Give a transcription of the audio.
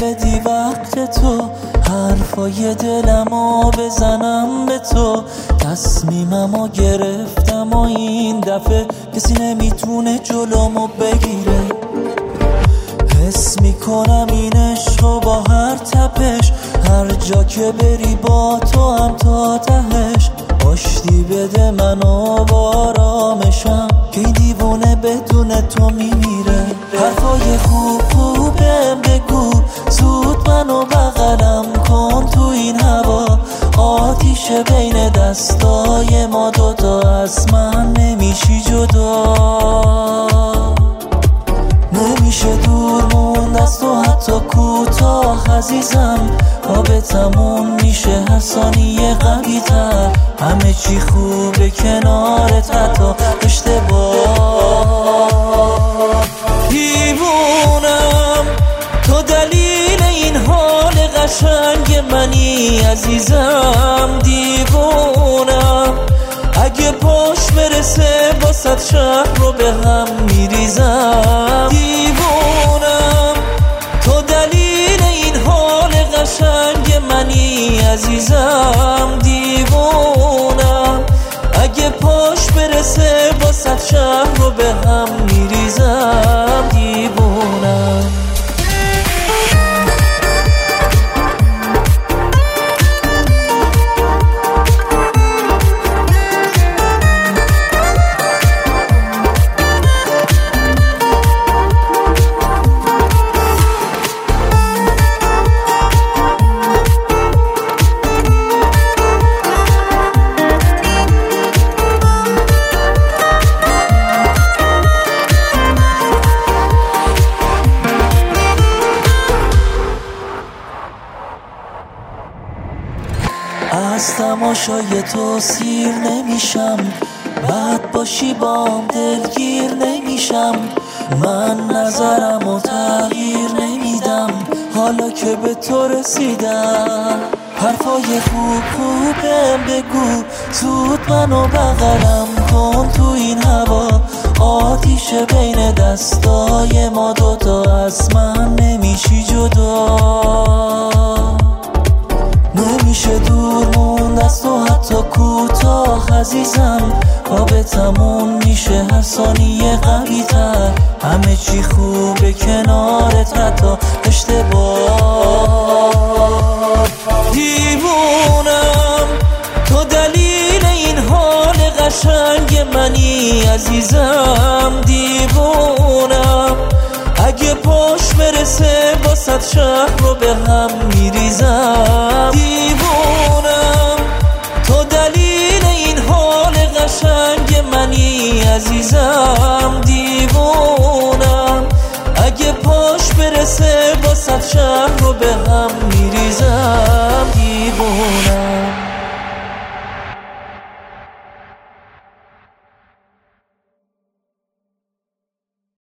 بدی وقت تو حرفای دلمو بزنم به تو. تصمیممو گرفتم و این دفعه کسی نمی‌تونه جلومو بگیره. حس می‌کنم این عشق با هر تپش هر جا که بری با تو هم تا تهش. آشتی بده منو بارامشم که این دیوونه بدون تو میمیره. حرفای خوب خوبم بین دستای ما دوتا از من نمیشی جدا. نمیشه دور موند از تو حتی کوتاه عزیزم. رابطمون میشه هر ثانیه قوی تر همه چی خوبه کنارت حتی اشتباه. دیوونم تو دلیل این حال قشنگ منی عزیزم. برسه باست شهر رو به هم میریزم. دیوونم تو دلیل این حال قشنگ منی عزیزم. دیوونم اگه پاش برسه باست شهر رو به هم میریزم. از تماشای تو سیر نمیشم. بد باشی بام دلگیر نمیشم. من نظرم و تغییر نمیدم. حالا که به تو رسیدم. حرفای خوب خوبم بگو. زود منو بغلم کن تو این هوا. آتیش بین دستای ما دوتا از من نمیشی عزیزم رابطمون میشه هر ثانیه قوی تر همه چی خوبه کنارت حتی اشتباه. دیوونم تو دلیل این حال قشنگ منی عزیزم. دیوونم اگه پاش برسه باست شهر رو به هم میریزم. دیوونم برسه باست شهر رو به هم میریزم.